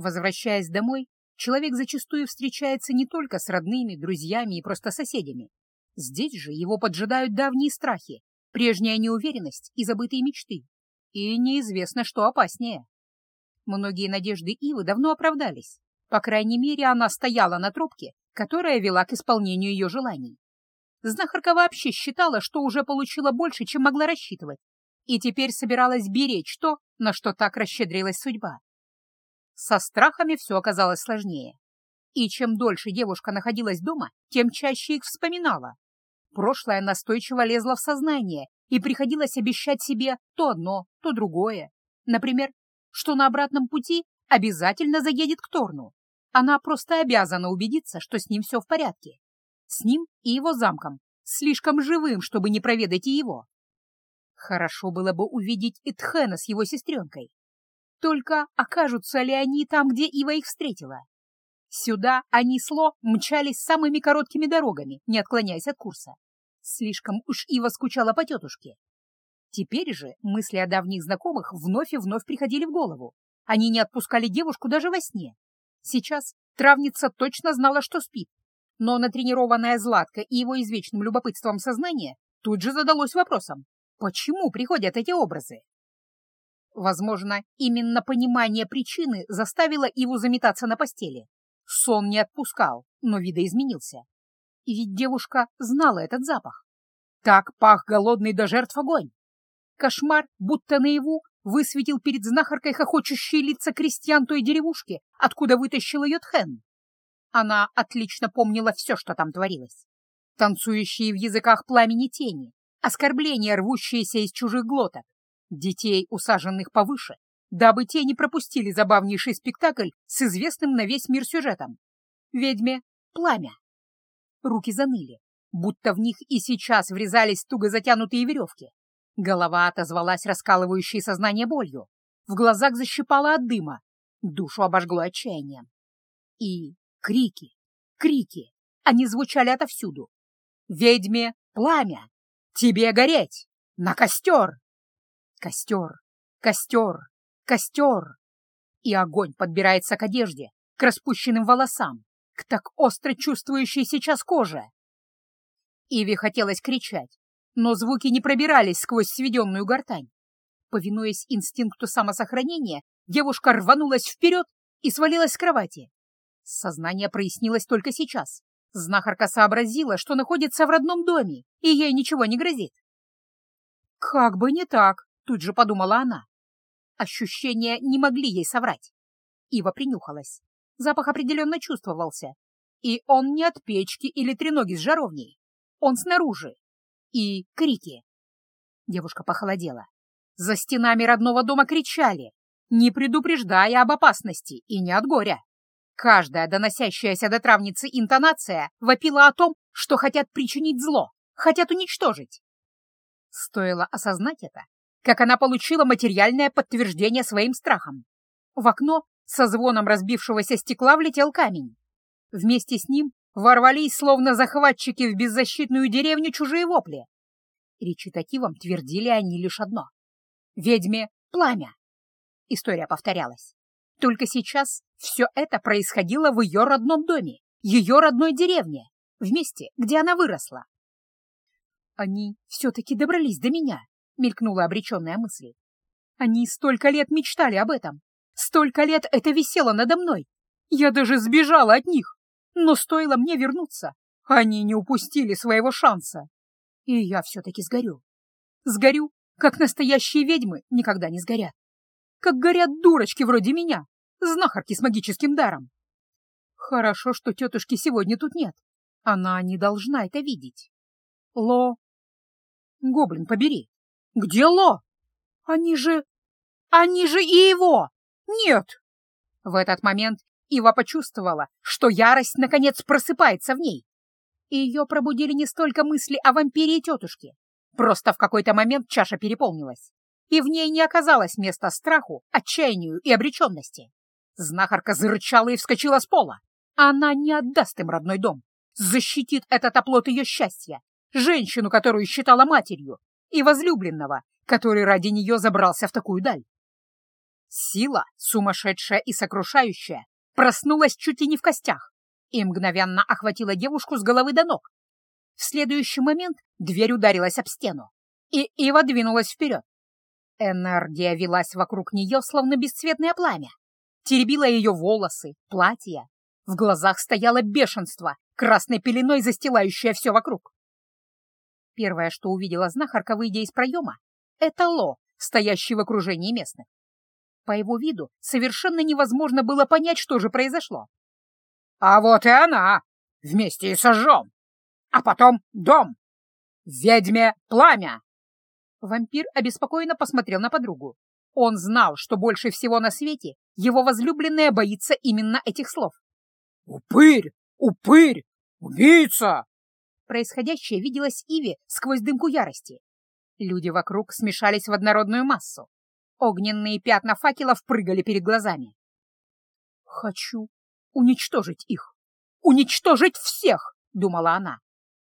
Возвращаясь домой, человек зачастую встречается не только с родными, друзьями и просто соседями. Здесь же его поджидают давние страхи, прежняя неуверенность и забытые мечты. И неизвестно, что опаснее. Многие надежды Ивы давно оправдались. По крайней мере, она стояла на тропке, которая вела к исполнению ее желаний. Знахарка вообще считала, что уже получила больше, чем могла рассчитывать, и теперь собиралась беречь то, на что так расщедрилась судьба. Со страхами все оказалось сложнее. И чем дольше девушка находилась дома, тем чаще их вспоминала. Прошлое настойчиво лезло в сознание, и приходилось обещать себе то одно, то другое. Например, что на обратном пути обязательно заедет к Торну. Она просто обязана убедиться, что с ним все в порядке. С ним и его замком, слишком живым, чтобы не проведать и его. Хорошо было бы увидеть Итхена с его сестренкой. Только окажутся ли они там, где Ива их встретила? Сюда они сло мчались самыми короткими дорогами, не отклоняясь от курса. Слишком уж Ива скучала по тетушке. Теперь же мысли о давних знакомых вновь и вновь приходили в голову. Они не отпускали девушку даже во сне. Сейчас травница точно знала, что спит. Но натренированная Златка и его извечным любопытством сознание тут же задалось вопросом, почему приходят эти образы? Возможно, именно понимание причины заставило Иву заметаться на постели. Сон не отпускал, но видоизменился. И ведь девушка знала этот запах. Так пах голодный до жертв огонь. Кошмар, будто наяву, высветил перед знахаркой хохочущие лица крестьян той деревушки, откуда вытащил ее Тхэн. Она отлично помнила все, что там творилось. Танцующие в языках пламени тени, оскорбления, рвущиеся из чужих глоток, детей, усаженных повыше, дабы те не пропустили забавнейший спектакль с известным на весь мир сюжетом. Ведьме — пламя. Руки заныли, будто в них и сейчас врезались туго затянутые веревки. Голова отозвалась раскалывающей сознание болью. В глазах защипала от дыма. Душу обожгло отчаянием. И крики, крики. Они звучали отовсюду. «Ведьме пламя! Тебе гореть! На костер!» Костер, костер, костер. И огонь подбирается к одежде, к распущенным волосам, к так остро чувствующей сейчас коже. Иви хотелось кричать, но звуки не пробирались сквозь сведенную гортань. Повинуясь инстинкту самосохранения, девушка рванулась вперед и свалилась с кровати. Сознание прояснилось только сейчас. Знахарка сообразила, что находится в родном доме, и ей ничего не грозит. «Как бы не так», — тут же подумала она. Ощущения не могли ей соврать. Ива принюхалась. Запах определенно чувствовался. И он не от печки или треноги с жаровней. Он снаружи, и крики. Девушка похолодела. За стенами родного дома кричали, не предупреждая об опасности и не от горя. Каждая доносящаяся до травницы интонация вопила о том, что хотят причинить зло, хотят уничтожить. Стоило осознать это, как она получила материальное подтверждение своим страхам. В окно со звоном разбившегося стекла влетел камень. Вместе с ним ворвались, словно захватчики в беззащитную деревню, чужие вопли. Речитативом твердили они лишь одно — «Ведьме пламя!» История повторялась. Только сейчас все это происходило в ее родном доме, ее родной деревне, в месте, где она выросла. «Они все-таки добрались до меня», — мелькнула обреченная мысль. «Они столько лет мечтали об этом, столько лет это висело надо мной. Я даже сбежала от них. Но стоило мне вернуться, они не упустили своего шанса. И я все-таки сгорю. Сгорю, как настоящие ведьмы никогда не сгорят. Как горят дурочки вроде меня, знахарки с магическим даром. Хорошо, что тетушки сегодня тут нет. Она не должна это видеть. Ло... Гоблин, побери. Где Ло? Они же... Они же и его! Нет! В этот момент Ива почувствовала, что ярость наконец просыпается в ней. Ее пробудили не столько мысли о вампире и тетушке. Просто в какой-то момент чаша переполнилась, и в ней не оказалось места страху, отчаянию и обреченности. Знахарка зарычала и вскочила с пола. Она не отдаст им родной дом, защитит этот оплот ее счастья, женщину, которую считала матерью, и возлюбленного, который ради нее забрался в такую даль. Сила, сумасшедшая и сокрушающая, проснулась чуть ли не в костях и мгновенно охватила девушку с головы до ног. В следующий момент дверь ударилась об стену, и Ива двинулась вперед. Энергия велась вокруг нее, словно бесцветное пламя. Теребила ее волосы, платье. В глазах стояло бешенство, красной пеленой застилающее все вокруг. Первое, что увидела знахарка, выйдя из проема, это Ло, стоящий в окружении местных. По его виду совершенно невозможно было понять, что же произошло. «А вот и она! Вместе и сожжем! А потом дом! Ведьме пламя!» Вампир обеспокоенно посмотрел на подругу. Он знал, что больше всего на свете его возлюбленная боится именно этих слов. «Упырь! Упырь! Убийца!» Происходящее виделось Иве сквозь дымку ярости. Люди вокруг смешались в однородную массу. Огненные пятна факелов прыгали перед глазами. «Хочу уничтожить их! Уничтожить всех!» — думала она.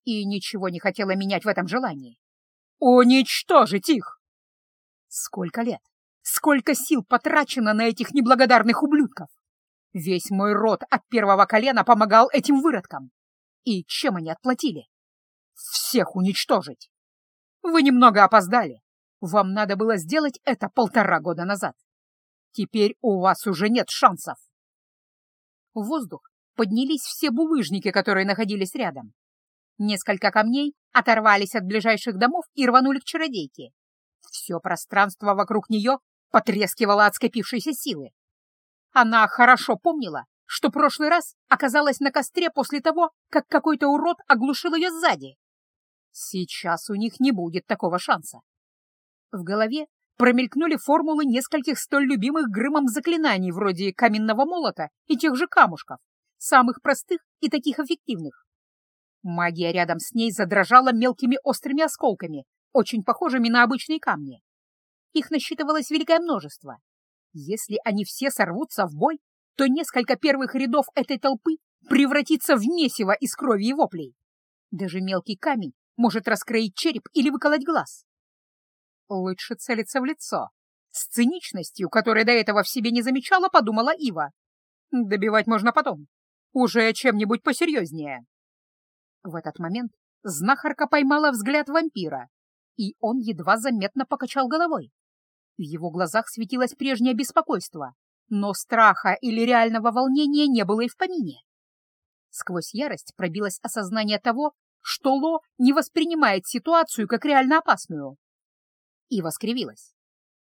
И ничего не хотела менять в этом желании. Уничтожить их! Сколько лет, сколько сил потрачено на этих неблагодарных ублюдков! Весь мой род от первого колена помогал этим выродкам. И чем они отплатили? Всех уничтожить! Вы немного опоздали. Вам надо было сделать это полтора года назад. Теперь у вас уже нет шансов. В воздух поднялись все булыжники, которые находились рядом. Несколько камней оторвались от ближайших домов и рванули к чародейке. Все пространство вокруг нее потрескивало от скопившейся силы. Она хорошо помнила, что прошлый раз оказалась на костре после того, как какой-то урод оглушил ее сзади. Сейчас у них не будет такого шанса. В голове промелькнули формулы нескольких столь любимых Грымом заклинаний вроде каменного молота и тех же камушков, самых простых и таких эффективных. Магия рядом с ней задрожала мелкими острыми осколками, очень похожими на обычные камни. Их насчитывалось великое множество. Если они все сорвутся в бой, то несколько первых рядов этой толпы превратится в месиво из крови и воплей. Даже мелкий камень может раскроить череп или выколоть глаз. Лучше целиться в лицо. С циничностью, которой до этого в себе не замечала, подумала Ива. Добивать можно потом. Уже чем-нибудь посерьезнее. В этот момент знахарка поймала взгляд вампира, и он едва заметно покачал головой. В его глазах светилось прежнее беспокойство, но страха или реального волнения не было и в помине. Сквозь ярость пробилось осознание того, что Ло не воспринимает ситуацию как реально опасную. И воскривилась.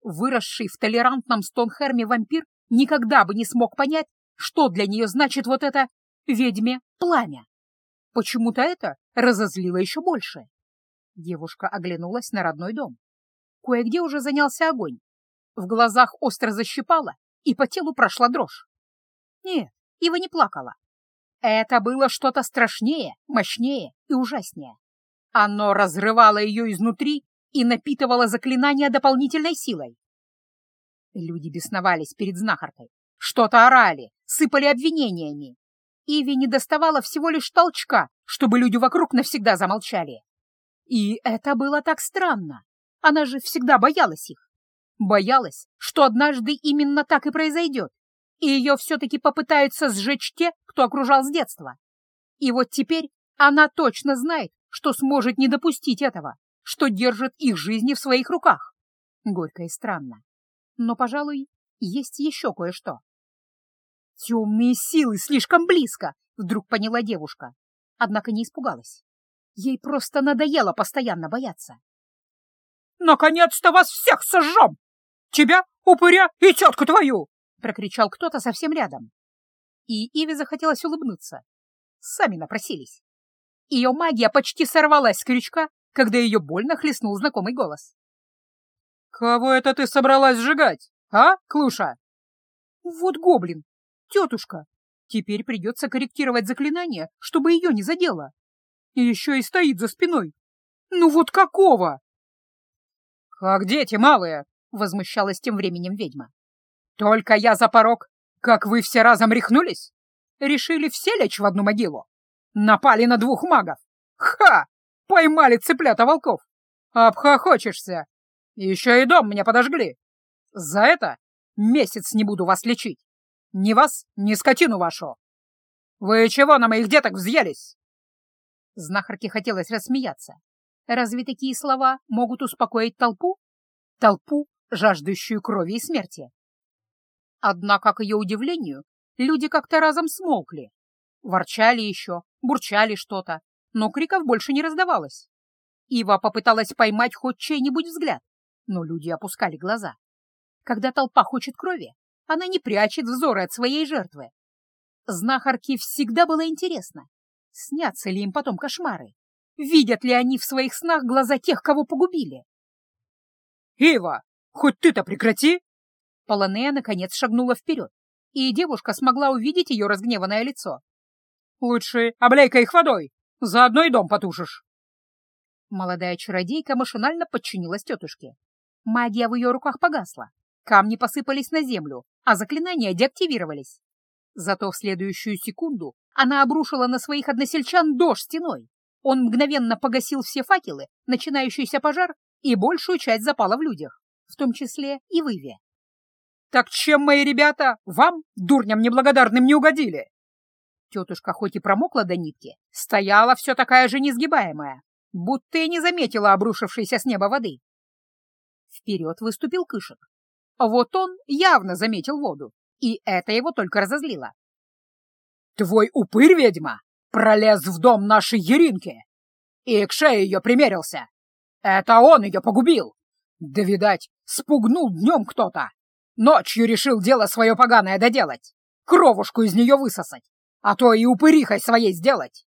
Выросший в толерантном Стонхерме вампир никогда бы не смог понять, что для нее значит вот это ведьме пламя. Почему-то это разозлило еще больше. Девушка оглянулась на родной дом. Кое-где уже занялся огонь. В глазах остро защипала, и по телу прошла дрожь. Нет, Ива не плакала. Это было что-то страшнее, мощнее и ужаснее. Оно разрывало ее изнутри и напитывало заклинание дополнительной силой. Люди бесновались перед знахаркой, что-то орали, сыпали обвинениями. Иве не доставало всего лишь толчка, чтобы люди вокруг навсегда замолчали. И это было так странно. Она же всегда боялась их. Боялась, что однажды именно так и произойдет, и ее все-таки попытаются сжечь те, кто окружал с детства. И вот теперь она точно знает, что сможет не допустить этого, что держит их жизни в своих руках. Горько и странно. Но, пожалуй, есть еще кое-что. «Темные силы слишком близко!» — вдруг поняла девушка. Однако не испугалась. Ей просто надоело постоянно бояться. «Наконец-то вас всех сожжем! Тебя, упыря и тетку твою!» — прокричал кто-то совсем рядом. И Иве захотелось улыбнуться. Сами напросились. Ее магия почти сорвалась с крючка, когда ее больно хлестнул знакомый голос. «Кого это ты собралась сжигать, а, Клуша?» «Вот гоблин, Тетушка, теперь придется корректировать заклинание, чтобы ее не задело. И еще и стоит за спиной. Ну вот какого? Как дети малые, возмущалась тем временем ведьма. Только я за порог, как вы все разом рехнулись? Решили все лечь в одну могилу? Напали на двух магов? Ха! Поймали цыплята волков! Обхохочешься! Еще и дом мне подожгли! За это месяц не буду вас лечить. Ни вас, ни скотину вашу. Вы чего на моих деток взъелись?» Знахарке хотелось рассмеяться. Разве такие слова могут успокоить толпу? Толпу, жаждущую крови и смерти. Однако, к ее удивлению, люди как-то разом смолкли. Ворчали еще, бурчали что-то, но криков больше не раздавалось. Ива попыталась поймать хоть чей-нибудь взгляд, но люди опускали глаза. Когда толпа хочет крови, она не прячет взоры от своей жертвы. Знахарке всегда было интересно, снятся ли им потом кошмары, видят ли они в своих снах глаза тех, кого погубили. «Ива, хоть ты-то прекрати!» Полонея наконец шагнула вперед, и девушка смогла увидеть ее разгневанное лицо. «Лучше обляй-ка их водой, заодно и дом потушишь». Молодая чародейка машинально подчинилась тетушке. Магия в ее руках погасла, камни посыпались на землю, а заклинания деактивировались. Зато в следующую секунду она обрушила на своих односельчан дождь стеной. Он мгновенно погасил все факелы, начинающийся пожар, и большую часть запала в людях, в том числе и в Иве. «Так чем мои ребята вам, дурням неблагодарным, не угодили?» Тетушка хоть и промокла до нитки, стояла все такая же несгибаемая, будто и не заметила обрушившейся с неба воды. Вперед выступил Кышек. Вот он явно заметил воду, и это его только разозлило. «Твой упырь, ведьма, пролез в дом нашей Еринки и к шее ее примерился. Это он ее погубил. Да, видать, спугнул днем кто-то. Ночью решил дело свое поганое доделать, кровушку из нее высосать, а то и упырихой своей сделать.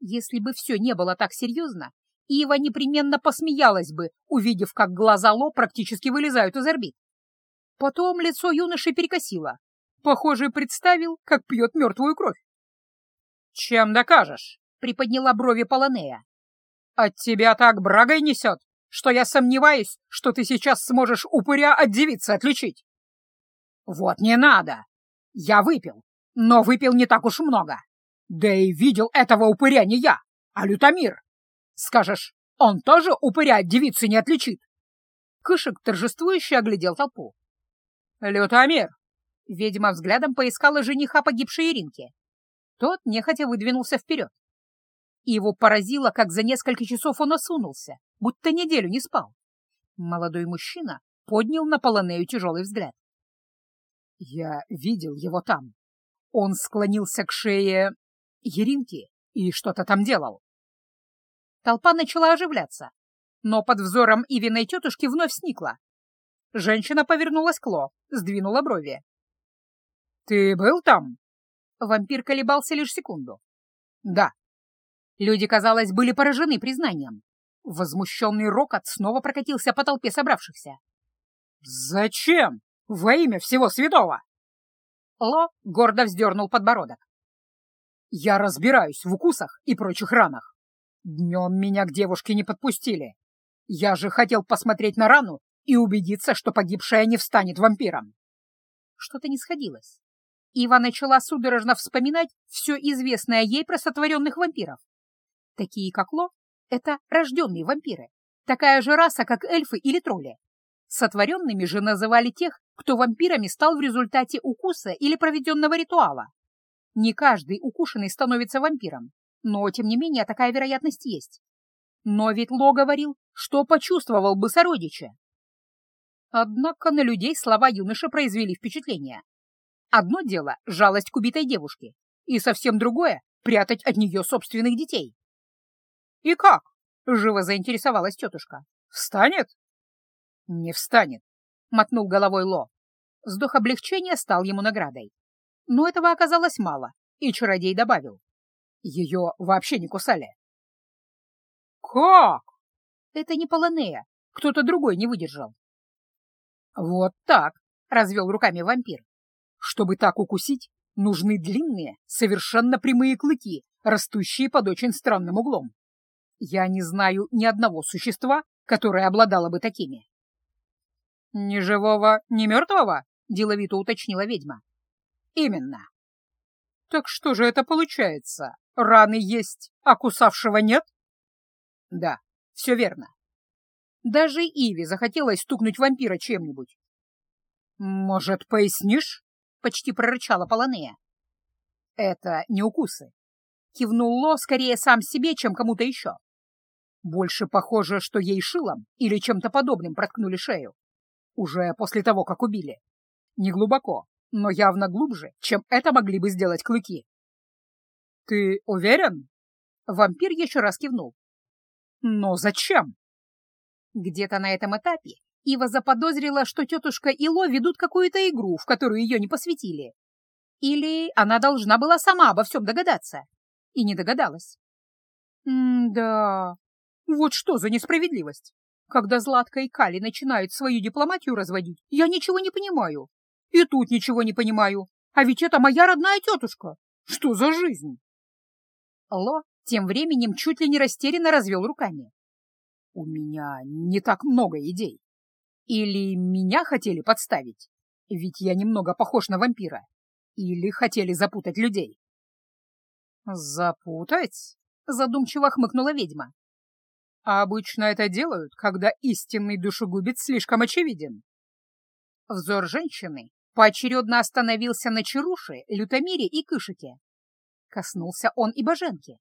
Если бы все не было так серьезно, Ива непременно посмеялась бы, увидев, как глаза Ло практически вылезают из орбит. Потом лицо юноши перекосило. Похоже, представил, как пьет мертвую кровь. «Чем докажешь?» — приподняла брови Полонея. «От тебя так брагой несет, что я сомневаюсь, что ты сейчас сможешь упыря от девицы отличить. Вот не надо. Я выпил, но выпил не так уж много. Да и видел этого упыря не я, а Лютомир. Скажешь, он тоже упыря от девицы не отличит? Кышек торжествующе оглядел толпу. «Лютомир!» Ведьма взглядом поискала жениха погибшей Иринки. Тот нехотя выдвинулся вперед. Его поразило, как за несколько часов он осунулся, будто неделю не спал. Молодой мужчина поднял на полонею тяжелый взгляд. «Я видел его там. Он склонился к шее Еринки и что-то там делал». Толпа начала оживляться, но под взором Ивиной тетушки вновь сникла. Женщина повернулась к Ло, сдвинула брови. «Ты был там?» Вампир колебался лишь секунду. «Да». Люди, казалось, были поражены признанием. Возмущенный рокот снова прокатился по толпе собравшихся. «Зачем? Во имя всего святого!» Ло гордо вздернул подбородок. «Я разбираюсь в укусах и прочих ранах. Днем меня к девушке не подпустили. Я же хотел посмотреть на рану и убедиться, что погибшая не встанет вампиром». Что-то не сходилось. Ива начала судорожно вспоминать все известное ей про сотворенных вампиров. Такие, как Ло, это рожденные вампиры, такая же раса, как эльфы или тролли. Сотворенными же называли тех, кто вампирами стал в результате укуса или проведенного ритуала. Не каждый укушенный становится вампиром, но, тем не менее, такая вероятность есть. Но ведь Ло говорил, что почувствовал бы сородича. Однако на людей слова юноши произвели впечатление. Одно дело — жалость к убитой девушке, и совсем другое — прятать от нее собственных детей. «И как?» — живо заинтересовалась тетушка. «Встанет?» «Не встанет», — мотнул головой Ло. Вздох облегчения стал ему наградой. Но этого оказалось мало, и чародей добавил. Ее вообще не кусали. «Как?» «Это не Полонея, кто-то другой не выдержал». «Вот так», — развел руками вампир. «Чтобы так укусить, нужны длинные, совершенно прямые клыки, растущие под очень странным углом. Я не знаю ни одного существа, которое обладало бы такими. «Ни живого, ни мертвого?» — деловито уточнила ведьма. «Именно». «Так что же это получается? Раны есть, а кусавшего нет?» «Да, все верно. Даже Иве захотелось стукнуть вампира чем-нибудь. «Может, пояснишь?» — почти прорычала Полонея. «Это не укусы», — кивнул Ло скорее сам себе, чем кому-то еще. Больше похоже, что ей шилом или чем-то подобным проткнули шею. Уже после того, как убили. Не глубоко, но явно глубже, чем это могли бы сделать клыки. «Ты уверен?» Вампир еще раз кивнул. «Но зачем?» Где-то на этом этапе Ива заподозрила, что тетушка Ило ведут какую-то игру, в которую ее не посвятили. Или она должна была сама обо всем догадаться. И не догадалась. «М-да, вот что за несправедливость. Когда Златка и Кали начинают свою дипломатию разводить, я ничего не понимаю. И тут ничего не понимаю. А ведь это моя родная тетушка. Что за жизнь? Ло тем временем чуть ли не растерянно развел руками. У меня не так много идей. Или меня хотели подставить, ведь я немного похож на вампира. Или хотели запутать людей. «Запутать?» — задумчиво хмыкнула ведьма. А обычно это делают, когда истинный душегубец слишком очевиден. Взор женщины поочередно остановился на Чаруше, Лютомире и Кышике. Коснулся он и Боженки.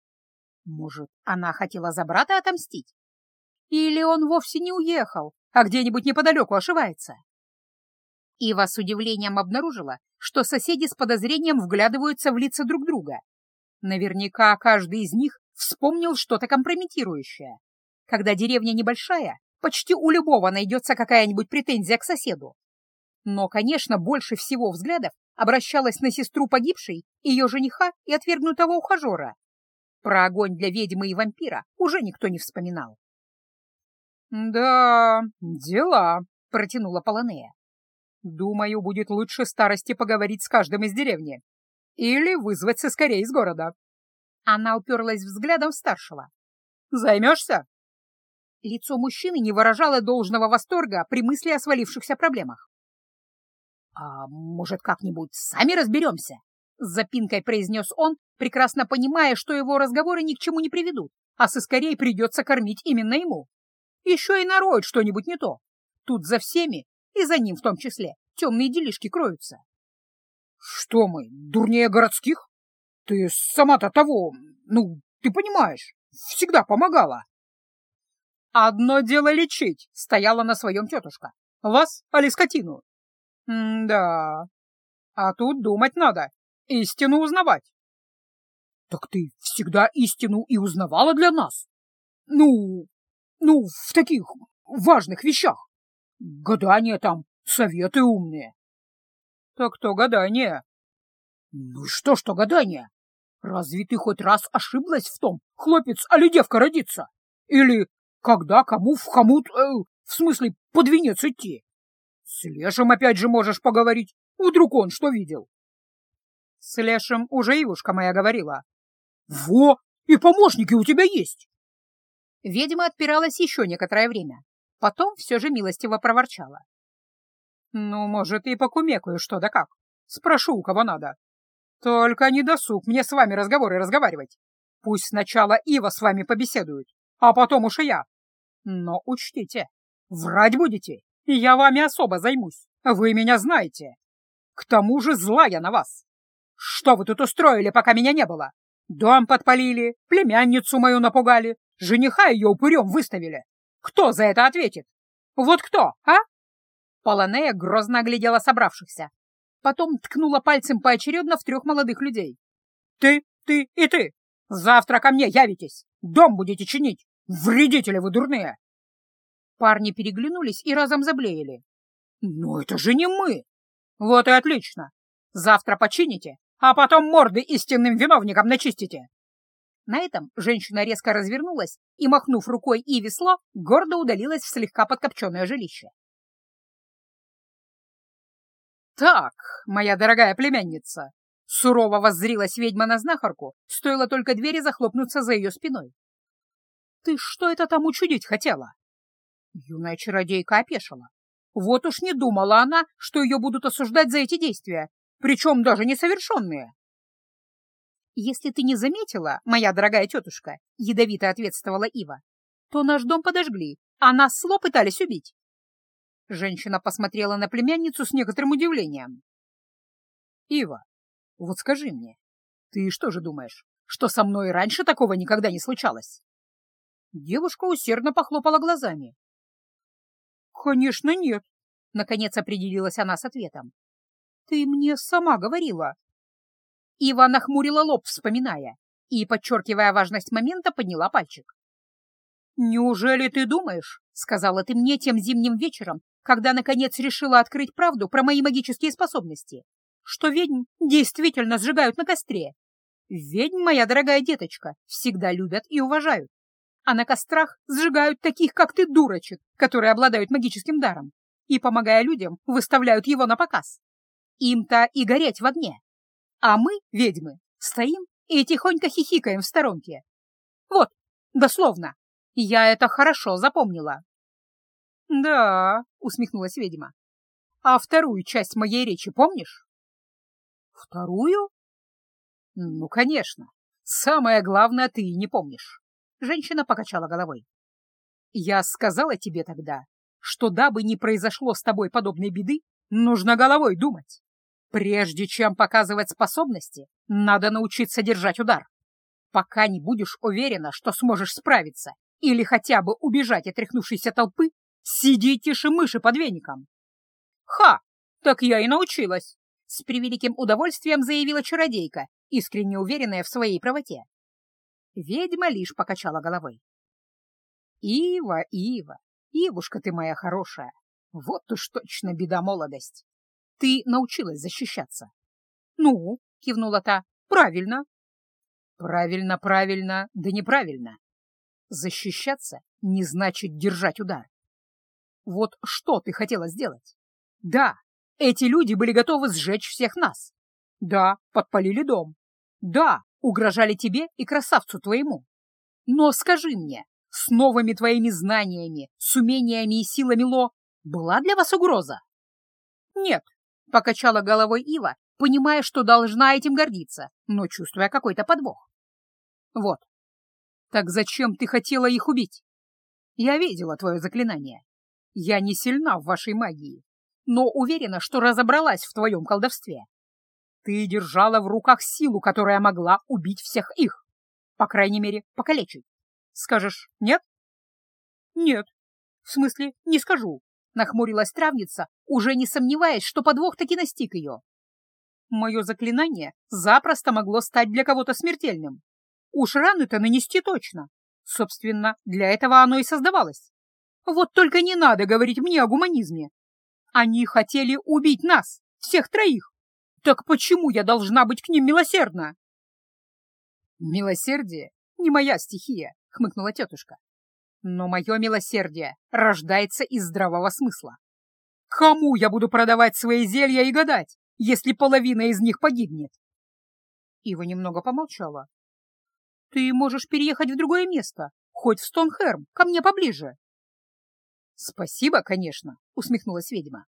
Может, она хотела за брата отомстить? Или он вовсе не уехал, а где-нибудь неподалеку ошивается? Ива с удивлением обнаружила, что соседи с подозрением вглядываются в лица друг друга. Наверняка каждый из них вспомнил что-то компрометирующее. Когда деревня небольшая, почти у любого найдется какая-нибудь претензия к соседу. Но, конечно, больше всего взглядов обращалась на сестру погибшей, ее жениха и отвергнутого ухажера. Про огонь для ведьмы и вампира уже никто не вспоминал. «Да, дела», — протянула Полонея. «Думаю, будет лучше старости поговорить с каждым из деревни. Или вызвать скорее из города». Она уперлась взглядом старшего. «Займешься?» Лицо мужчины не выражало должного восторга при мысли о свалившихся проблемах. «А может, как-нибудь сами разберемся?» — с запинкой произнес он, прекрасно понимая, что его разговоры ни к чему не приведут, а соскорей придется кормить именно ему. Еще и нароют что-нибудь не то. Тут за всеми, и за ним в том числе, темные делишки кроются. «Что мы, дурнее городских? Ты сама-то того, ну, ты понимаешь, всегда помогала». «Одно дело лечить», — стояла на своем тетушка. «Вас, али скотину?» «Да, а тут думать надо, истину узнавать». «Так ты всегда истину и узнавала для нас? Ну, ну, в таких важных вещах. Гадания там, советы умные». «Так то гадание». «Ну что, что гадание? Разве ты хоть раз ошиблась в том, хлопец, а ли девка родится? Или когда кому в хомут, э, в смысле, под венец идти? С Лешем опять же можешь поговорить. Вдруг он что видел? С Лешем уже Ивушка моя говорила. Во, и помощники у тебя есть. Ведьма отпиралась еще некоторое время. Потом все же милостиво проворчала. Ну, может, и покумекаю что да как. Спрошу, у кого надо. Только не досуг мне с вами разговоры разговаривать. Пусть сначала Ива с вами побеседует, а потом уж и я. Но учтите, врать будете, и я вами особо займусь. Вы меня знаете. К тому же зла я на вас. Что вы тут устроили, пока меня не было? Дом подпалили, племянницу мою напугали, жениха ее упырем выставили. Кто за это ответит? Вот кто, а? Полонея грозно оглядела собравшихся. Потом ткнула пальцем поочередно в трех молодых людей. «Ты, ты и ты! Завтра ко мне явитесь! Дом будете чинить! Вредители вы дурные!» Парни переглянулись и разом заблеяли. «Но это же не мы!» «Вот и отлично! Завтра почините, а потом морды истинным виновникам начистите!» На этом женщина резко развернулась и, махнув рукой и весло, гордо удалилась в слегка подкопченное жилище. «Так, моя дорогая племянница!» Сурово воззрилась ведьма на знахарку, стоило только двери захлопнуться за ее спиной. «Ты что это там учудить хотела?» Юная чародейка опешила. Вот уж не думала она, что ее будут осуждать за эти действия, причем даже несовершенные. «Если ты не заметила, моя дорогая тетушка», — ядовито ответствовала Ива, «то наш дом подожгли, а нас сло пытались убить». Женщина посмотрела на племянницу с некоторым удивлением. «Ива, вот скажи мне, ты что же думаешь, что со мной раньше такого никогда не случалось?» Девушка усердно похлопала глазами. «Конечно, нет», — наконец определилась она с ответом. «Ты мне сама говорила». Ива нахмурила лоб, вспоминая, и, подчеркивая важность момента, подняла пальчик. «Неужели ты думаешь, — сказала ты мне тем зимним вечером, когда, наконец, решила открыть правду про мои магические способности, что ведьм действительно сжигают на костре. Ведьм, моя дорогая деточка, всегда любят и уважают. А на кострах сжигают таких, как ты, дурочек, которые обладают магическим даром, и, помогая людям, выставляют его на показ. Им-то и гореть в огне. А мы, ведьмы, стоим и тихонько хихикаем в сторонке. Вот, дословно. Я это хорошо запомнила. «Да», — усмехнулась ведьма. «А вторую часть моей речи помнишь?» «Вторую?» «Ну, конечно. Самое главное ты и не помнишь». Женщина покачала головой. «Я сказала тебе тогда, что дабы не произошло с тобой подобной беды, нужно головой думать. Прежде чем показывать способности, надо научиться держать удар. Пока не будешь уверена, что сможешь справиться или хотя бы убежать от тряхнувшейся толпы, Сиди тише мыши под веником. Ха! Так я и научилась. С превеликим удовольствием заявила чародейка, искренне уверенная в своей правоте. Ведьма лишь покачала головой. Ива, Ива, Ивушка ты моя хорошая, вот уж точно беда молодость. Ты научилась защищаться. Ну, кивнула та, правильно. Правильно, правильно, да неправильно. Защищаться не значит держать удар. Вот что ты хотела сделать? Да, эти люди были готовы сжечь всех нас. Да, подпалили дом. Да, угрожали тебе и красавцу твоему. Но скажи мне, с новыми твоими знаниями, с умениями и силами Ло была для вас угроза? Нет, покачала головой Ива, понимая, что должна этим гордиться, но чувствуя какой-то подвох. Вот. Так зачем ты хотела их убить? Я видела твое заклинание. Я не сильна в вашей магии, но уверена, что разобралась в твоем колдовстве. Ты держала в руках силу, которая могла убить всех их. По крайней мере, покалечить. Скажешь «нет»? Нет. В смысле, не скажу. Нахмурилась травница, уже не сомневаясь, что подвох таки настиг ее. Мое заклинание запросто могло стать для кого-то смертельным. Уж раны-то нанести точно. Собственно, для этого оно и создавалось. Вот только не надо говорить мне о гуманизме. Они хотели убить нас, всех троих. Так почему я должна быть к ним милосердна? Милосердие не моя стихия, хмыкнула тетушка. Но мое милосердие рождается из здравого смысла. Кому я буду продавать свои зелья и гадать, если половина из них погибнет? Ива немного помолчала. Ты можешь переехать в другое место, хоть в Стонхерм, ко мне поближе. «Спасибо, конечно», — усмехнулась ведьма.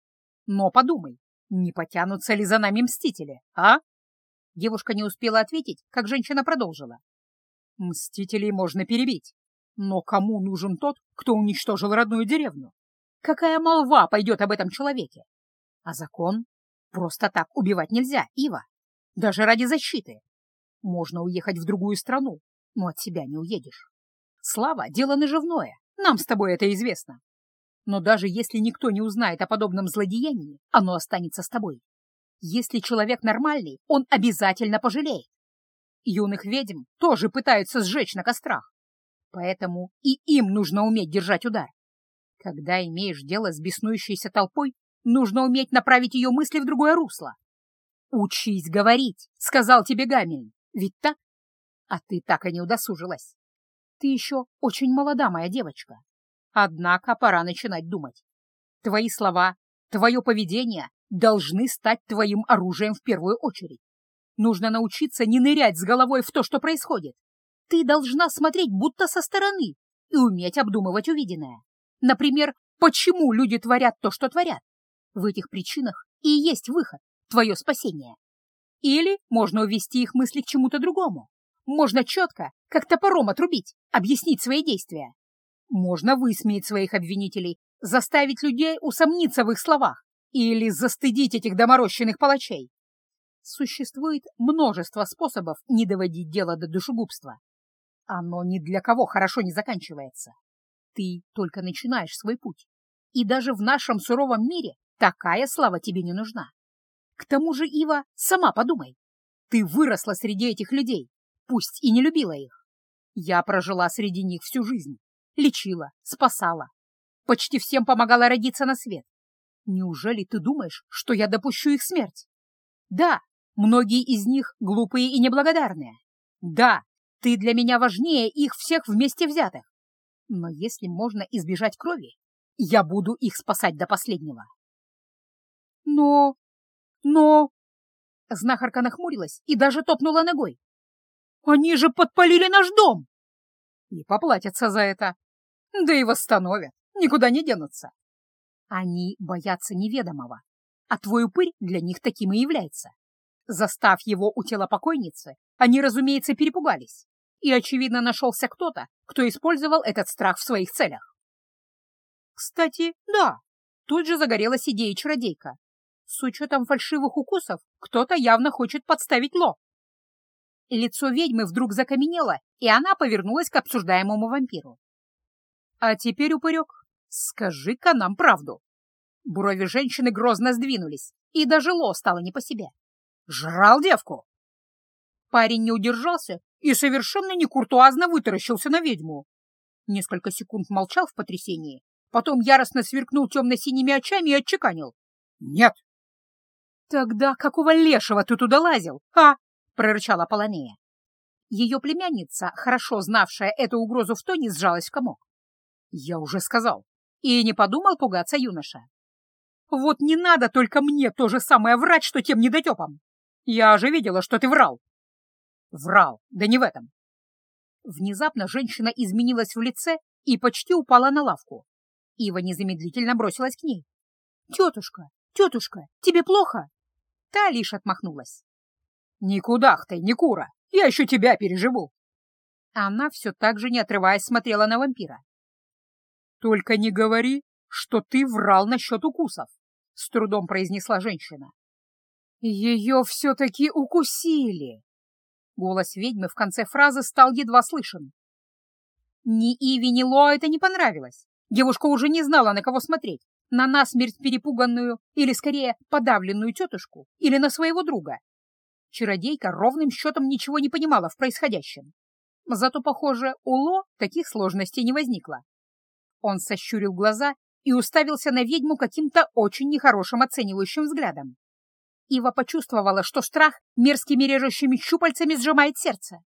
«Но подумай, не потянутся ли за нами мстители, а?» Девушка не успела ответить, как женщина продолжила. «Мстителей можно перебить, но кому нужен тот, кто уничтожил родную деревню? Какая молва пойдет об этом человеке? А закон? Просто так убивать нельзя, Ива. Даже ради защиты. Можно уехать в другую страну, но от себя не уедешь. Слава — дело наживное, нам с тобой это известно. Но даже если никто не узнает о подобном злодеянии, оно останется с тобой. Если человек нормальный, он обязательно пожалеет. Юных ведьм тоже пытаются сжечь на кострах. Поэтому и им нужно уметь держать удар. Когда имеешь дело с беснующейся толпой, нужно уметь направить ее мысли в другое русло. «Учись говорить», — сказал тебе Гамельн. Ведь так? А ты так и не удосужилась. Ты еще очень молода, моя девочка. Однако пора начинать думать. Твои слова, твое поведение должны стать твоим оружием в первую очередь. Нужно научиться не нырять с головой в то, что происходит. Ты должна смотреть будто со стороны и уметь обдумывать увиденное. Например, почему люди творят то, что творят. В этих причинах и есть выход, твое спасение. Или можно увести их мысли к чему-то другому. Можно четко, как топором отрубить, объяснить свои действия. Можно высмеять своих обвинителей, заставить людей усомниться в их словах или застыдить этих доморощенных палачей. Существует множество способов не доводить дело до душегубства. Оно ни для кого хорошо не заканчивается. Ты только начинаешь свой путь. И даже в нашем суровом мире такая слава тебе не нужна. К тому же, Ива, сама подумай. Ты выросла среди этих людей, пусть и не любила их. Я прожила среди них всю жизнь. Лечила, спасала. Почти всем помогала родиться на свет. Неужели ты думаешь, что я допущу их смерть? Да, многие из них глупые и неблагодарные. Да, ты для меня важнее их всех вместе взятых. Но если можно избежать крови, я буду их спасать до последнего. Но... но... Знахарка нахмурилась и даже топнула ногой. Они же подпалили наш дом! И поплатятся за это. Да и восстановят, никуда не денутся. Они боятся неведомого, а твой упырь для них таким и является. Застав его у тела покойницы, они, разумеется, перепугались. И, очевидно, нашелся кто-то, кто использовал этот страх в своих целях. Кстати, да, тут же загорелась идея чародейка. С учетом фальшивых укусов, кто-то явно хочет подставить Ло. Лицо ведьмы вдруг закаменело, и она повернулась к обсуждаемому вампиру. «А теперь, упырек, скажи-ка нам правду». Брови женщины грозно сдвинулись, и даже Ло стало не по себе. «Жрал девку!» Парень не удержался и совершенно некуртуазно вытаращился на ведьму. Несколько секунд молчал в потрясении, потом яростно сверкнул темно-синими очами и отчеканил. «Нет!» «Тогда какого лешего ты туда лазил, а?» — прорычала Полонея. Ее племянница, хорошо знавшая эту угрозу в тоне, сжалась в комок. «Я уже сказал. И не подумал пугаться юноша. Вот не надо только мне то же самое врать, что тем недотепам. Я же видела, что ты врал. Врал, да не в этом. Внезапно женщина изменилась в лице и почти упала на лавку. Ива незамедлительно бросилась к ней. «Тетушка, тетушка, тебе плохо?» Та лишь отмахнулась. «Никуда ты, не кура, я еще тебя переживу!» Она все так же, не отрываясь, смотрела на вампира. «Только не говори, что ты врал насчет укусов», — с трудом произнесла женщина. «Ее все-таки укусили!» Голос ведьмы в конце фразы стал едва слышен. Ни Иви, ни Ло это не понравилось. Девушка уже не знала, на кого смотреть. На насмерть перепуганную, или скорее подавленную тетушку, или на своего друга. Чародейка ровным счетом ничего не понимала в происходящем. Зато, похоже, у Ло таких сложностей не возникло. Он сощурил глаза и уставился на ведьму каким-то очень нехорошим оценивающим взглядом. Ива почувствовала, что страх мерзкими режущими щупальцами сжимает сердце.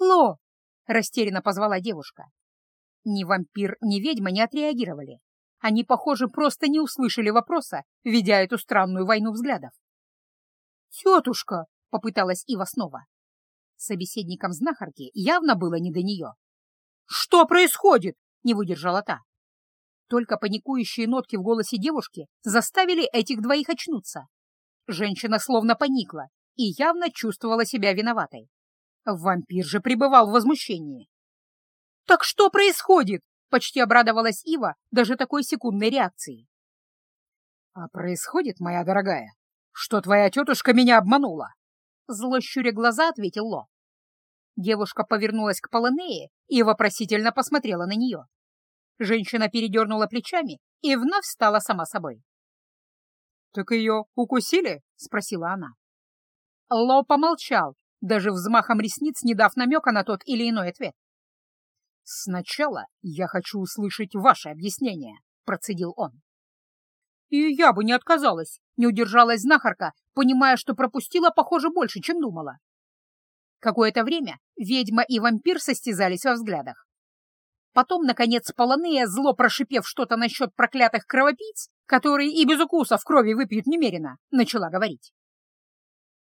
«Ло!» — растерянно позвала девушка. Ни вампир, ни ведьма не отреагировали. Они, похоже, просто не услышали вопроса, ведя эту странную войну взглядов. «Тетушка!» — попыталась Ива снова. Собеседникам знахарки явно было не до нее. «Что происходит?» — не выдержала та. Только паникующие нотки в голосе девушки заставили этих двоих очнуться. Женщина словно поникла и явно чувствовала себя виноватой. Вампир же пребывал в возмущении. «Так что происходит?» — почти обрадовалась Ива даже такой секундной реакции. «А происходит, моя дорогая, что твоя тетушка меня обманула!» Зло щуря глаза ответил Ло. Девушка повернулась к Полонее и вопросительно посмотрела на нее. Женщина передернула плечами и вновь стала сама собой. «Так ее укусили?» — спросила она. Ло помолчал, даже взмахом ресниц не дав намека на тот или иной ответ. «Сначала я хочу услышать ваше объяснение», — процедил он. «И я бы не отказалась», — не удержалась знахарка, понимая, что пропустила, похоже, больше, чем думала. Какое-то время ведьма и вампир состязались во взглядах. Потом, наконец, Полонея, зло прошипев что-то насчет проклятых кровопийц, которые и без укусов крови выпьют немерено, начала говорить.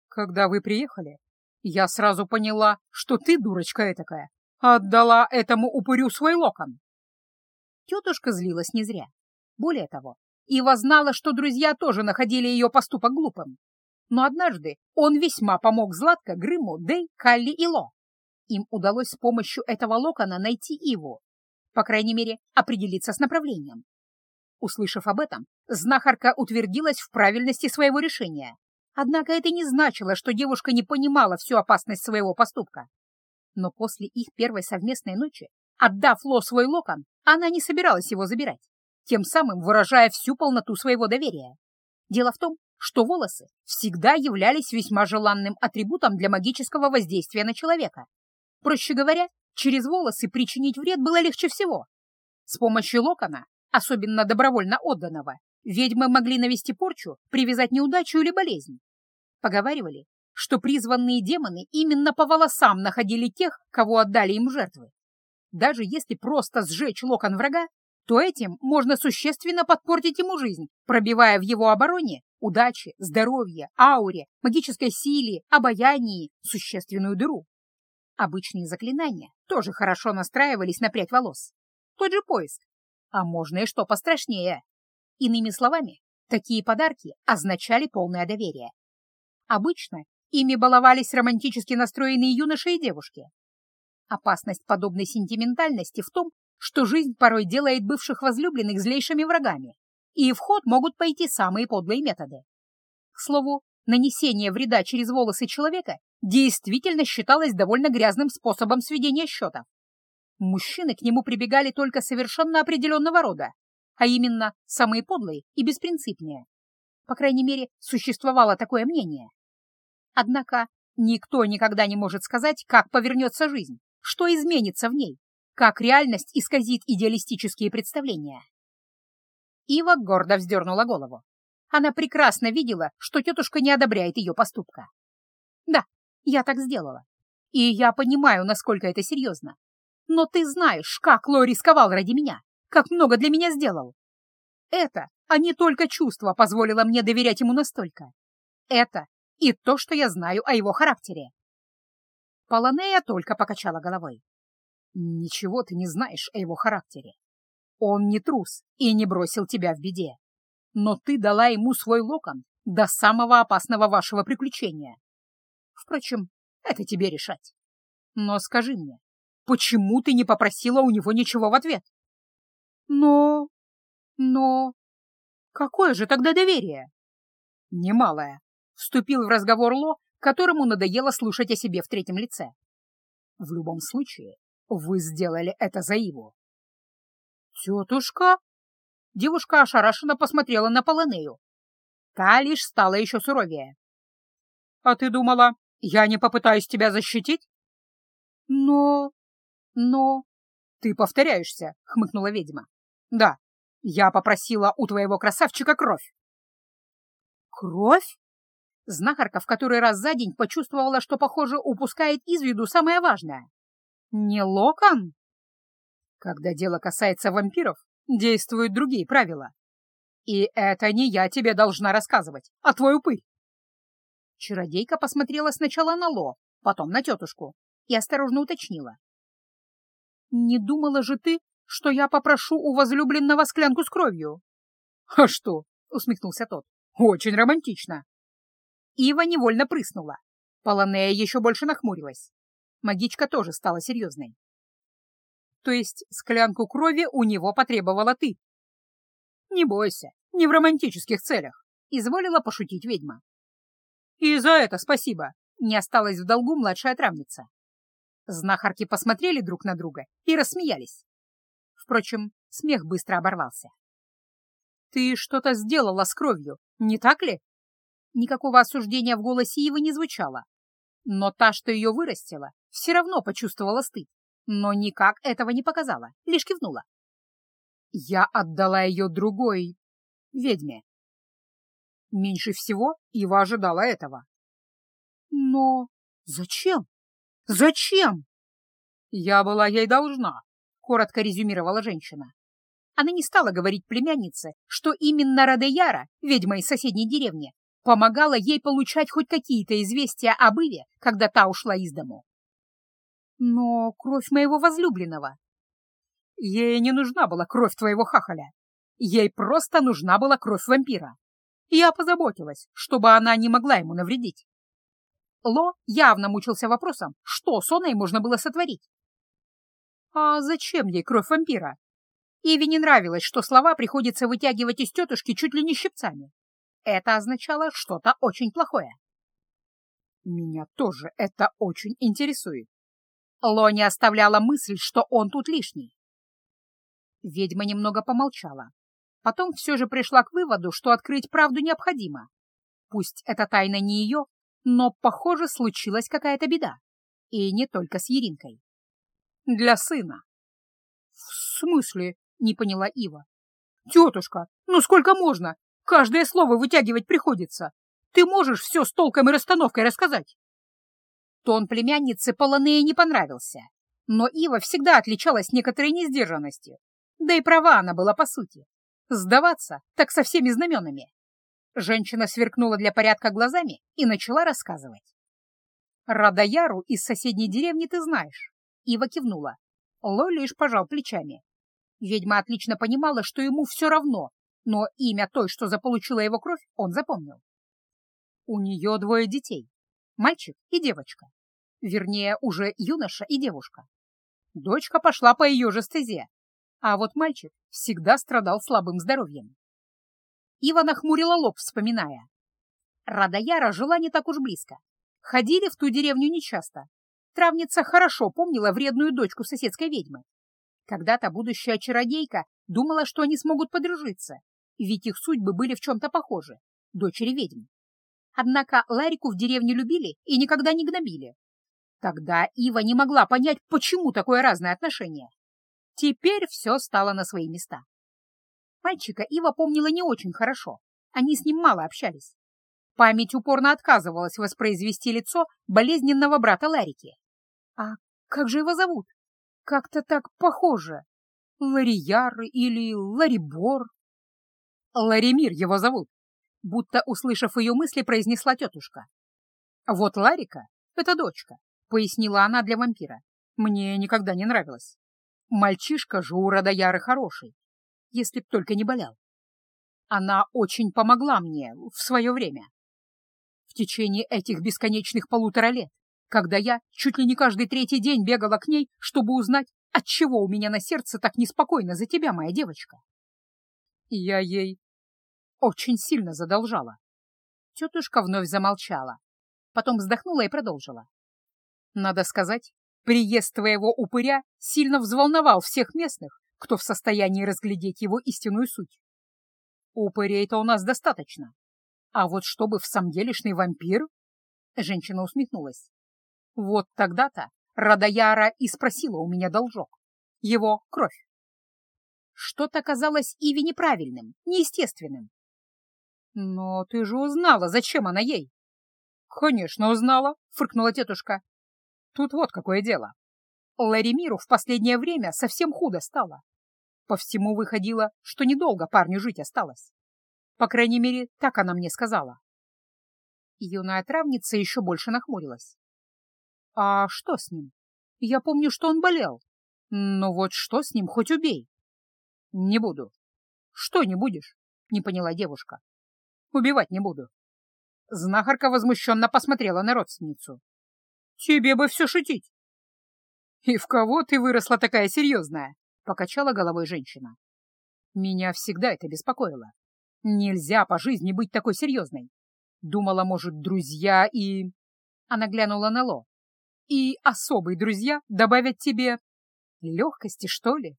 «Когда вы приехали, я сразу поняла, что ты, дурочка этакая, Отдала этому упырю свой локон. Тетушка злилась не зря. Более того, Ива знала, что друзья тоже находили ее поступок глупым. Но однажды он весьма помог Златко, Грыму, Дэй, Калли и Ло. Им удалось с помощью этого локона найти Иву, по крайней мере, определиться с направлением. Услышав об этом, знахарка утвердилась в правильности своего решения. Однако это не значило, что девушка не понимала всю опасность своего поступка. Но после их первой совместной ночи, отдав Ло свой локон, она не собиралась его забирать, тем самым выражая всю полноту своего доверия. Дело в том, что волосы всегда являлись весьма желанным атрибутом для магического воздействия на человека. Проще говоря, через волосы причинить вред было легче всего. С помощью локона особенно добровольно отданного, ведьмы могли навести порчу, привязать неудачу или болезнь. Поговаривали, что призванные демоны именно по волосам находили тех, кого отдали им жертвы. Даже если просто сжечь локон врага, то этим можно существенно подпортить ему жизнь, пробивая в его обороне удачи, здоровье, ауре, магической силе, обаянии существенную дыру. Обычные заклинания тоже хорошо настраивались на прядь волос. Тот же поиск, а можно и что пострашнее. Иными словами, такие подарки означали полное доверие. Обычно ими баловались романтически настроенные юноши и девушки. Опасность подобной сентиментальности в том, что жизнь порой делает бывших возлюбленных злейшими врагами, и в ход могут пойти самые подлые методы. К слову, нанесение вреда через волосы человека действительно считалось довольно грязным способом сведения счетов. Мужчины к нему прибегали только совершенно определенного рода, а именно самые подлые и беспринципные. По крайней мере, существовало такое мнение. Однако никто никогда не может сказать, как повернется жизнь, что изменится в ней, как реальность исказит идеалистические представления. Ива гордо вздернула голову. Она прекрасно видела, что тетушка не одобряет ее поступка. Да, я так сделала. И я понимаю, насколько это серьезно. Но ты знаешь, как Ло рисковал ради меня, как много для меня сделал. Это, а не только чувство, позволило мне доверять ему настолько. Это и то, что я знаю о его характере. Полонея только покачала головой. Ничего ты не знаешь о его характере. Он не трус и не бросил тебя в беде. Но ты дала ему свой локон до самого опасного вашего приключения. Впрочем, это тебе решать. Но скажи мне, Почему ты не попросила у него ничего в ответ? Но... но... Какое же тогда доверие? Немалое. Вступил в разговор Ло, которому надоело слушать о себе в третьем лице. В любом случае, вы сделали это за его. Тетушка? Девушка ошарашенно посмотрела на Полонею. Та лишь стала еще суровее. А ты думала, я не попытаюсь тебя защитить? Но... «Но...» «Ты повторяешься», — хмыкнула ведьма. «Да, я попросила у твоего красавчика кровь». «Кровь?» Знахарка в который раз за день почувствовала, что, похоже, упускает из виду самое важное. «Не локон?» Когда дело касается вампиров, действуют другие правила. И это не я тебе должна рассказывать, а твой упырь. Чародейка посмотрела сначала на Ло, потом на тетушку и осторожно уточнила. «Не думала же ты, что я попрошу у возлюбленного склянку с кровью?» «А что?» — усмехнулся тот. «Очень романтично». Ива невольно прыснула. Полонея еще больше нахмурилась. Магичка тоже стала серьезной. «То есть склянку крови у него потребовала ты?» «Не бойся, не в романтических целях», — изволила пошутить ведьма. «И за это спасибо», — не осталась в долгу младшая травница. Знахарки посмотрели друг на друга и рассмеялись. Впрочем, смех быстро оборвался. «Ты что-то сделала с кровью, не так ли?» Никакого осуждения в голосе Ивы не звучало. Но та, что ее вырастила, все равно почувствовала стыд, но никак этого не показала, лишь кивнула. «Я отдала ее другой ведьме». Меньше всего Ива ожидала этого. «Но зачем?» «Зачем?» «Я была ей должна», — коротко резюмировала женщина. Она не стала говорить племяннице, что именно Радеяра, ведьма из соседней деревни, помогала ей получать хоть какие-то известия об Иве, когда та ушла из дому. «Но кровь моего возлюбленного...» «Ей не нужна была кровь твоего хахаля. Ей просто нужна была кровь вампира. Я позаботилась, чтобы она не могла ему навредить. Ло явно мучился вопросом, что с Оной можно было сотворить. «А зачем ей кровь вампира?» Иве не нравилось, что слова приходится вытягивать из тетушки чуть ли не щипцами. Это означало что-то очень плохое. Меня тоже это очень интересует. Лони оставляла мысль, что он тут лишний. Ведьма немного помолчала. Потом все же пришла к выводу, что открыть правду необходимо. Пусть эта тайна не ее, но, похоже, случилась какая-то беда. И не только с Еринкой. Для сына. В смысле? Не поняла Ива. Тетушка, ну сколько можно? Каждое слово вытягивать приходится. Ты можешь все с толком и расстановкой рассказать? Тон племянницы Полонея не понравился, но Ива всегда отличалась некоторой несдержанностью. Да и права она была по сути. Сдаваться так со всеми знаменами. Женщина сверкнула для порядка глазами и начала рассказывать. «Радаяру из соседней деревни ты знаешь». Ива кивнула. Ло лишь пожал плечами. Ведьма отлично понимала, что ему все равно, но имя той, что заполучила его кровь, он запомнил. У нее двое детей. Мальчик и девочка. Вернее, уже юноша и девушка. Дочка пошла по ее же стезе, а вот мальчик всегда страдал слабым здоровьем. Ива нахмурила лоб, вспоминая. Радаяра жила не так уж близко. Ходили в ту деревню нечасто. Травница хорошо помнила вредную дочку соседской ведьмы. Когда-то будущая чародейка думала, что они смогут подружиться, ведь их судьбы были в чем-то похожи, дочери ведьм. Однако Ларику в деревне любили и никогда не гнобили. Тогда Ива не могла понять, почему такое разное отношение. Теперь все стало на свои места. Мальчика Ива помнила не очень хорошо, они с ним мало общались. Память упорно отказывалась воспроизвести лицо болезненного брата Ларики. А как же его зовут? Как-то так похоже. Ларияр или Ларибор? Ларимир его зовут, будто, услышав ее мысли, произнесла тетушка. Вот Ларика — это дочка, пояснила она для вампира. Мне никогда не нравилось. Мальчишка же у Радояры хороший, если б только не болел. Она очень помогла мне в свое время. В течение этих бесконечных полутора лет, когда я чуть ли не каждый третий день бегала к ней, чтобы узнать, отчего у меня на сердце так неспокойно за тебя, моя девочка. Я ей очень сильно задолжала. Тетушка вновь замолчала, потом вздохнула и продолжила. Надо сказать, Приезд твоего упыря сильно взволновал всех местных, кто в состоянии разглядеть его истинную суть. Упырей-то у нас достаточно. А вот чтобы в самом делешный вампир... Женщина усмехнулась. Вот тогда-то Радаяра и спросила у меня должок. Его кровь. Что-то казалось Иве неправильным, неестественным. Но ты же узнала, зачем она ей. Конечно, узнала, фыркнула тетушка. Тут вот какое дело. Ларимиру в последнее время совсем худо стало. По всему выходило, что недолго парню жить осталось. По крайней мере, так она мне сказала. Юная травница еще больше нахмурилась. А что с ним? Я помню, что он болел. Но вот что с ним, хоть убей. Не буду. Что не будешь? Не поняла девушка. Убивать не буду. Знахарка возмущенно посмотрела на родственницу. Тебе бы все шутить. И в кого ты выросла такая серьезная? Покачала головой женщина. Меня всегда это беспокоило. Нельзя по жизни быть такой серьезной. Думала, может, друзья и... Она глянула на Ло. И особые друзья добавят тебе... Легкости, что ли?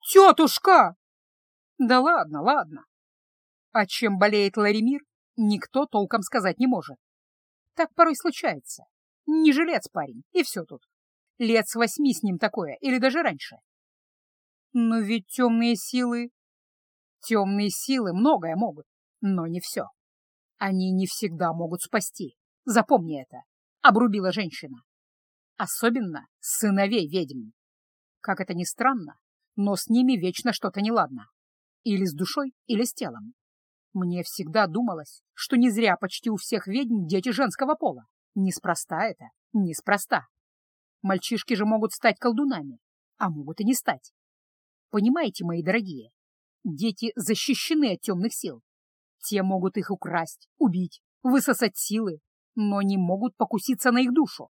Тетушка! Да ладно, ладно. А чем болеет Ларимир, никто толком сказать не может. Так порой случается. Не жилец парень, и все тут. Лет с восьми с ним такое, или даже раньше. Но ведь темные силы... Темные силы многое могут, но не все. Они не всегда могут спасти. Запомни это, — обрубила женщина. Особенно сыновей ведьм. Как это ни странно, но с ними вечно что-то неладно. Или с душой, или с телом. Мне всегда думалось, что не зря почти у всех ведьм дети женского пола. Неспроста это, неспроста. Мальчишки же могут стать колдунами, а могут и не стать. Понимаете, мои дорогие, дети защищены от темных сил. Те могут их украсть, убить, высосать силы, но не могут покуситься на их душу.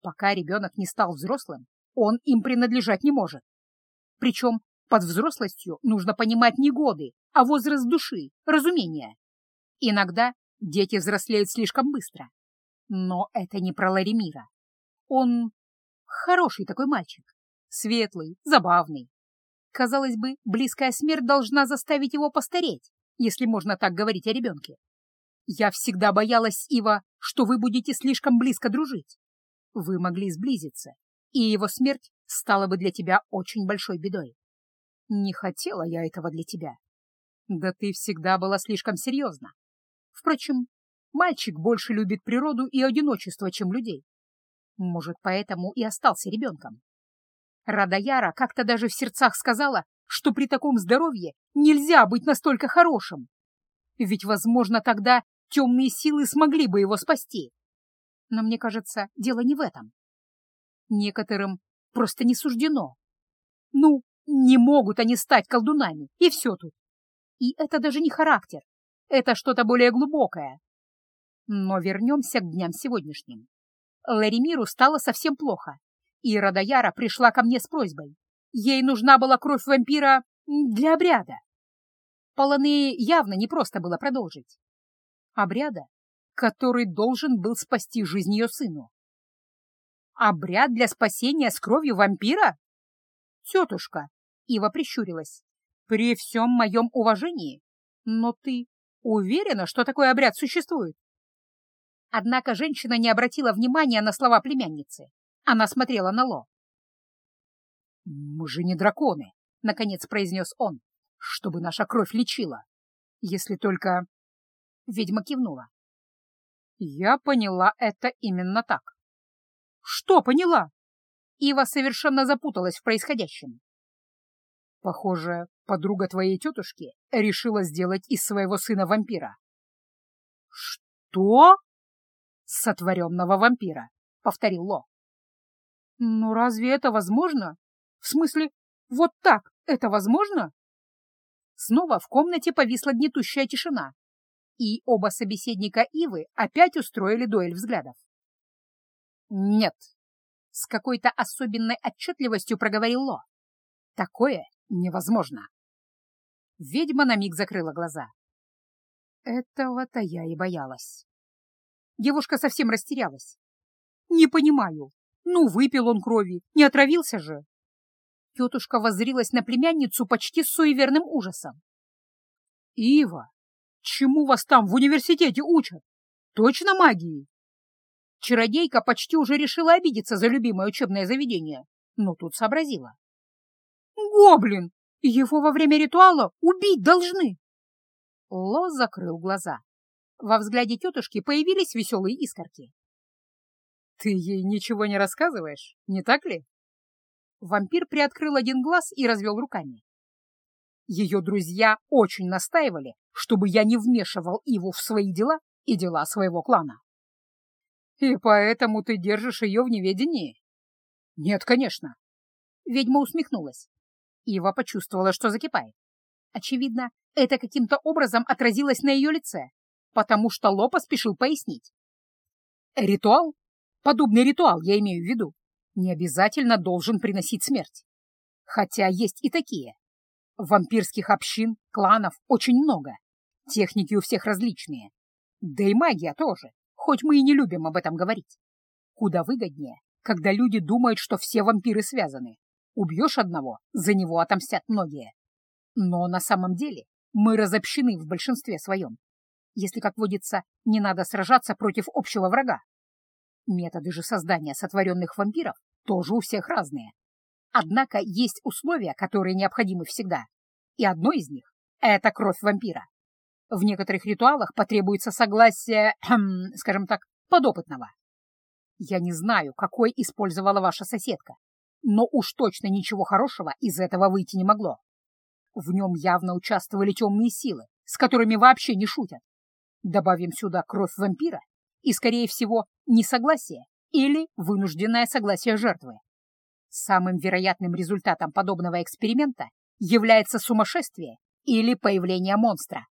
Пока ребенок не стал взрослым, он им принадлежать не может. Причем Под взрослостью нужно понимать не годы, а возраст души, разумения. Иногда дети взрослеют слишком быстро. Но это не про Ларимира. Он хороший такой мальчик, светлый, забавный. Казалось бы, близкая смерть должна заставить его постареть, если можно так говорить о ребенке. Я всегда боялась, Ива, что вы будете слишком близко дружить. Вы могли сблизиться, и его смерть стала бы для тебя очень большой бедой. Не хотела я этого для тебя. Да ты всегда была слишком серьезна. Впрочем, мальчик больше любит природу и одиночество, чем людей. Может, поэтому и остался ребенком. Радаяра как-то даже в сердцах сказала, что при таком здоровье нельзя быть настолько хорошим. Ведь, возможно, тогда темные силы смогли бы его спасти. Но мне кажется, дело не в этом. Некоторым просто не суждено. Ну, не могут они стать колдунами, и все тут. И это даже не характер, это что-то более глубокое. Но вернемся к дням сегодняшним. Ларимиру стало совсем плохо, и Радаяра пришла ко мне с просьбой. Ей нужна была кровь вампира для обряда. Полоны явно не просто было продолжить. Обряда, который должен был спасти жизнь ее сыну. Обряд для спасения с кровью вампира? Тетушка, Ива прищурилась, при всем моем уважении, но ты уверена, что такой обряд существует? Однако женщина не обратила внимания на слова племянницы. Она смотрела на Ло. «Мы же не драконы», — наконец произнес он, — «чтобы наша кровь лечила. Если только...» Ведьма кивнула. «Я поняла это именно так. Что поняла? Ива совершенно запуталась в происходящем. Похоже, подруга твоей тетушки решила сделать из своего сына вампира. Что? Сотворенного вампира, повторил Ло. Ну разве это возможно? В смысле, вот так это возможно? Снова в комнате повисла гнетущая тишина, и оба собеседника Ивы опять устроили дуэль взглядов. «Нет», — с какой-то особенной отчетливостью проговорил Ло. «Такое невозможно». Ведьма на миг закрыла глаза. Этого-то я и боялась. Девушка совсем растерялась. «Не понимаю. Ну, выпил он крови, не отравился же». Тетушка воззрилась на племянницу почти с суеверным ужасом. «Ива, чему вас там в университете учат? Точно магии?» Чародейка почти уже решила обидеться за любимое учебное заведение, но тут сообразила. «Гоблин! Его во время ритуала убить должны!» Ло закрыл глаза. Во взгляде тетушки появились веселые искорки. «Ты ей ничего не рассказываешь, не так ли?» Вампир приоткрыл один глаз и развел руками. Ее друзья очень настаивали, чтобы я не вмешивал Иву в свои дела и дела своего клана. «И поэтому ты держишь ее в неведении?» «Нет, конечно». Ведьма усмехнулась. Ива почувствовала, что закипает. Очевидно, это каким-то образом отразилось на ее лице, потому что Ло поспешил пояснить. «Ритуал? Подобный ритуал, я имею в виду, не обязательно должен приносить смерть. Хотя есть и такие. Вампирских общин, кланов очень много. Техники у всех различные. Да и магия тоже хоть мы и не любим об этом говорить. Куда выгоднее, когда люди думают, что все вампиры связаны. Убьешь одного, за него отомстят многие. Но на самом деле мы разобщены в большинстве своем. Если, как водится, не надо сражаться против общего врага. Методы же создания сотворенных вампиров тоже у всех разные. Однако есть условия, которые необходимы всегда. И одно из них — это кровь вампира. В некоторых ритуалах потребуется согласие, хм, скажем так, подопытного. Я не знаю, какой использовала ваша соседка, но уж точно ничего хорошего из этого выйти не могло. В нем явно участвовали темные силы, с которыми вообще не шутят. Добавим сюда кровь вампира и, скорее всего, несогласие или вынужденное согласие жертвы. Самым вероятным результатом подобного эксперимента является сумасшествие или появление монстра.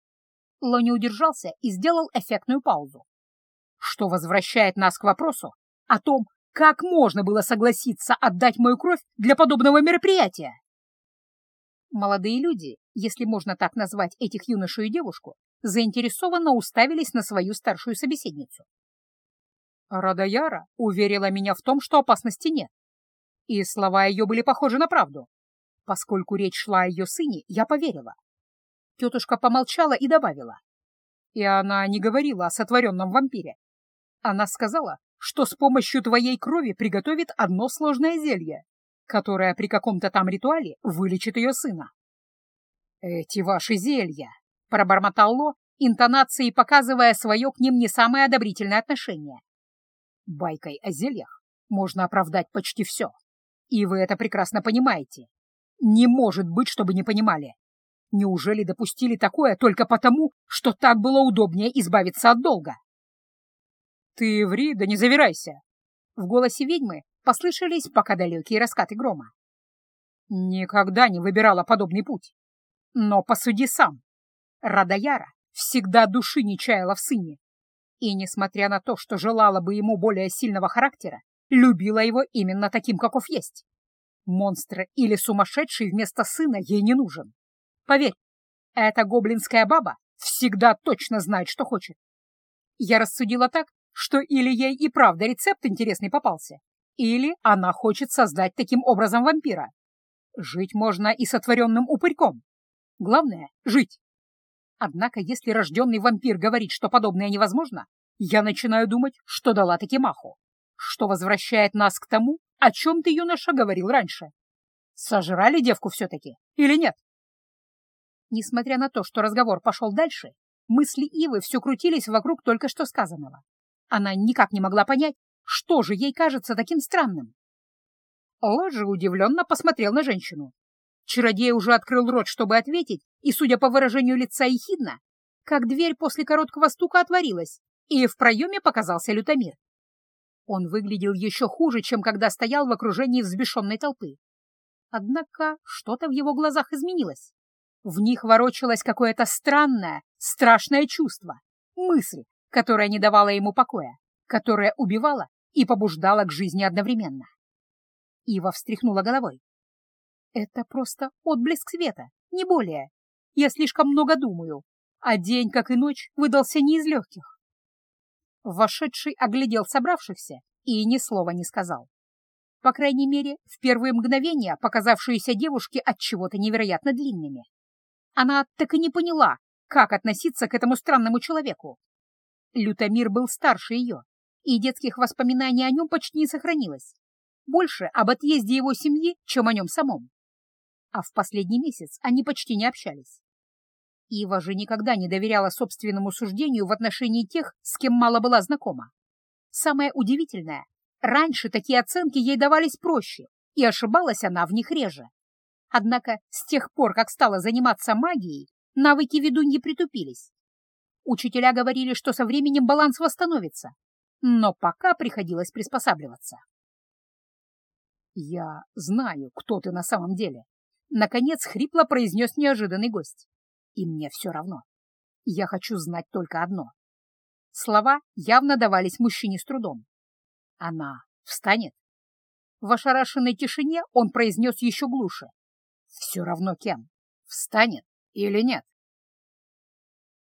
Ло не удержался и сделал эффектную паузу. Что возвращает нас к вопросу о том, как можно было согласиться отдать мою кровь для подобного мероприятия? Молодые люди, если можно так назвать этих юношу и девушку, заинтересованно уставились на свою старшую собеседницу. Радаяра уверила меня в том, что опасности нет. И слова ее были похожи на правду. Поскольку речь шла о ее сыне, я поверила. Тетушка помолчала и добавила. И она не говорила о сотворенном вампире. Она сказала, что с помощью твоей крови приготовит одно сложное зелье, которое при каком-то там ритуале вылечит ее сына. «Эти ваши зелья!» — пробормотал Ло, интонацией показывая свое к ним не самое одобрительное отношение. Байкой о зельях можно оправдать почти все. И вы это прекрасно понимаете. Не может быть, чтобы не понимали. Неужели допустили такое только потому, что так было удобнее избавиться от долга? Ты ври, да не завирайся. В голосе ведьмы послышались пока далекие раскаты грома. Никогда не выбирала подобный путь. Но посуди сам. Радаяра всегда души не чаяла в сыне. И, несмотря на то, что желала бы ему более сильного характера, любила его именно таким, каков есть. Монстр или сумасшедший вместо сына ей не нужен. Поверь, эта гоблинская баба всегда точно знает, что хочет. Я рассудила так, что или ей и правда рецепт интересный попался, или она хочет создать таким образом вампира. Жить можно и сотворенным упырьком. Главное — жить. Однако, если рожденный вампир говорит, что подобное невозможно, я начинаю думать, что дала таки маху, что возвращает нас к тому, о чем ты, юноша, говорил раньше. Сожрали девку все-таки или нет? Несмотря на то, что разговор пошел дальше, мысли Ивы все крутились вокруг только что сказанного. Она никак не могла понять, что же ей кажется таким странным. Ложи удивленно посмотрел на женщину. Чародей уже открыл рот, чтобы ответить, и, судя по выражению лица ехидно, как дверь после короткого стука отворилась, и в проеме показался лютомир. Он выглядел еще хуже, чем когда стоял в окружении взбешенной толпы. Однако что-то в его глазах изменилось. В них ворочалось какое-то странное, страшное чувство, мысль, которая не давала ему покоя, которая убивала и побуждала к жизни одновременно. Ива встряхнула головой. Это просто отблеск света, не более. Я слишком много думаю, а день, как и ночь, выдался не из легких. Вошедший оглядел собравшихся и ни слова не сказал. По крайней мере, в первые мгновения показавшиеся девушке от чего-то невероятно длинными. Она так и не поняла, как относиться к этому странному человеку. Лютомир был старше ее, и детских воспоминаний о нем почти не сохранилось. Больше об отъезде его семьи, чем о нем самом а в последний месяц они почти не общались. Ива же никогда не доверяла собственному суждению в отношении тех, с кем мало была знакома. Самое удивительное, раньше такие оценки ей давались проще, и ошибалась она в них реже. Однако с тех пор, как стала заниматься магией, навыки ведуньи притупились. Учителя говорили, что со временем баланс восстановится, но пока приходилось приспосабливаться. «Я знаю, кто ты на самом деле», Наконец хрипло произнес неожиданный гость. И мне все равно. Я хочу знать только одно. Слова явно давались мужчине с трудом. Она встанет? В ошарашенной тишине он произнес еще глуше. Все равно кем? Встанет или нет?